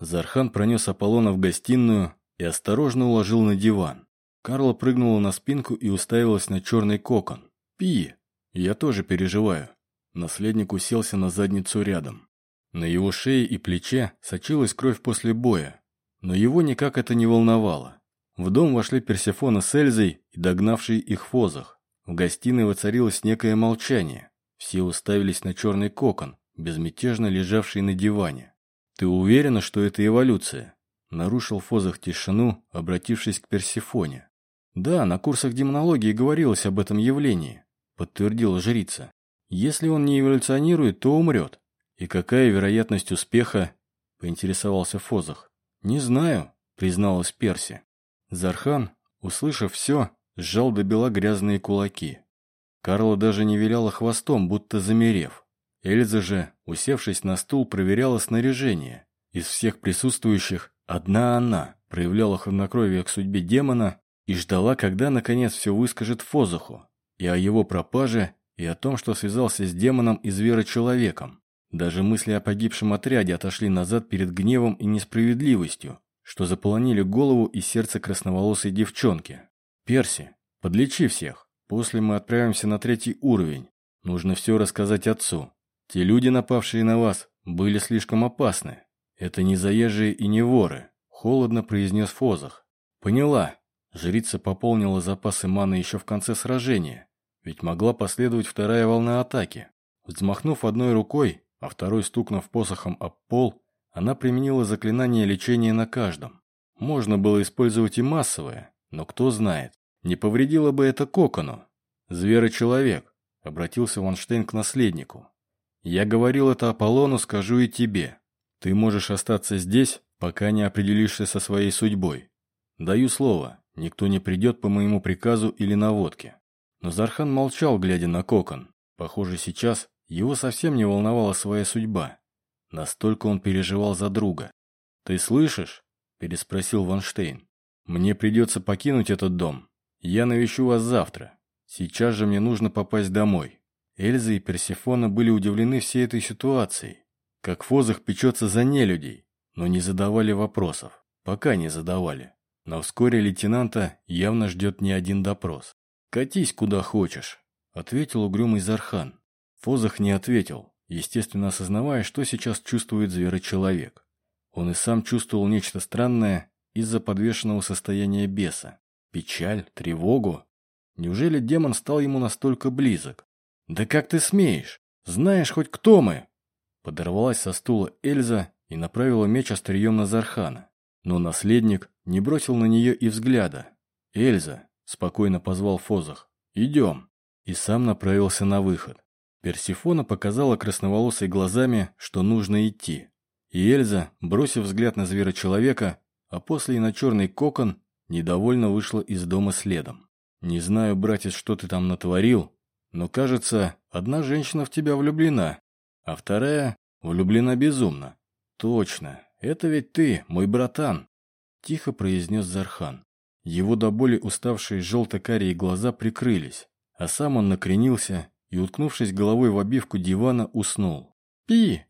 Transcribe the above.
Зархан пронес Аполлона в гостиную и осторожно уложил на диван. Карла прыгнула на спинку и уставилась на черный кокон. «Пи!» «Я тоже переживаю». Наследник уселся на задницу рядом. На его шее и плече сочилась кровь после боя, но его никак это не волновало. В дом вошли Персефона с Эльзой и догнавший их Фозах. В гостиной воцарилось некое молчание. Все уставились на черный кокон, безмятежно лежавший на диване. «Ты уверена, что это эволюция?» Нарушил Фозах тишину, обратившись к Персефоне. «Да, на курсах демонологии говорилось об этом явлении», подтвердила жрица. «Если он не эволюционирует, то умрет. И какая вероятность успеха?» поинтересовался Фозах. «Не знаю», призналась Перси. Зархан, услышав все, сжал до бела грязные кулаки. Карла даже не виляла хвостом, будто замерев. Эльза же, усевшись на стул, проверяла снаряжение. Из всех присутствующих одна она проявляла хладнокровие к судьбе демона и ждала, когда наконец все выскажет Фозуху. И о его пропаже, и о том, что связался с демоном и зверочеловеком. Даже мысли о погибшем отряде отошли назад перед гневом и несправедливостью, что заполонили голову и сердце красноволосой девчонки. «Перси, подлечи всех. После мы отправимся на третий уровень. Нужно все рассказать отцу. Те люди, напавшие на вас, были слишком опасны. Это не заезжие и не воры», — холодно произнес Фозах. «Поняла». Жрица пополнила запасы маны еще в конце сражения, ведь могла последовать вторая волна атаки. Взмахнув одной рукой, а второй стукнув посохом об пол, она применила заклинание лечения на каждом. Можно было использовать и массовое, но кто знает, не повредило бы это кокону. «Зверочеловек», — обратился Ванштейн к наследнику. «Я говорил это Аполлону, скажу и тебе. Ты можешь остаться здесь, пока не определишься со своей судьбой. Даю слово, никто не придет по моему приказу или наводке». Но Зархан молчал, глядя на кокон. Похоже, сейчас его совсем не волновала своя судьба. Настолько он переживал за друга. «Ты слышишь?» – переспросил Ванштейн. «Мне придется покинуть этот дом. Я навещу вас завтра. Сейчас же мне нужно попасть домой». Эльза и Персифона были удивлены всей этой ситуацией. Как Фозах печется за нелюдей, но не задавали вопросов. Пока не задавали. Но вскоре лейтенанта явно ждет не один допрос. «Катись куда хочешь», — ответил угрюмый Зархан. Фозах не ответил, естественно осознавая, что сейчас чувствует зверочеловек. Он и сам чувствовал нечто странное из-за подвешенного состояния беса. Печаль, тревогу. Неужели демон стал ему настолько близок? «Да как ты смеешь? Знаешь хоть кто мы?» Подорвалась со стула Эльза и направила меч острием на Зархана. Но наследник не бросил на нее и взгляда. «Эльза», — спокойно позвал Фозах, — «идем». И сам направился на выход. Персифона показала красноволосой глазами, что нужно идти. И Эльза, бросив взгляд на зверочеловека, а после и на черный кокон, недовольно вышла из дома следом. «Не знаю, братец, что ты там натворил, но, кажется, одна женщина в тебя влюблена, а вторая влюблена безумно». «Точно, это ведь ты, мой братан», – тихо произнес Зархан. Его до боли уставшие желто-карие глаза прикрылись, а сам он накренился и, уткнувшись головой в обивку дивана, уснул. «Пи!»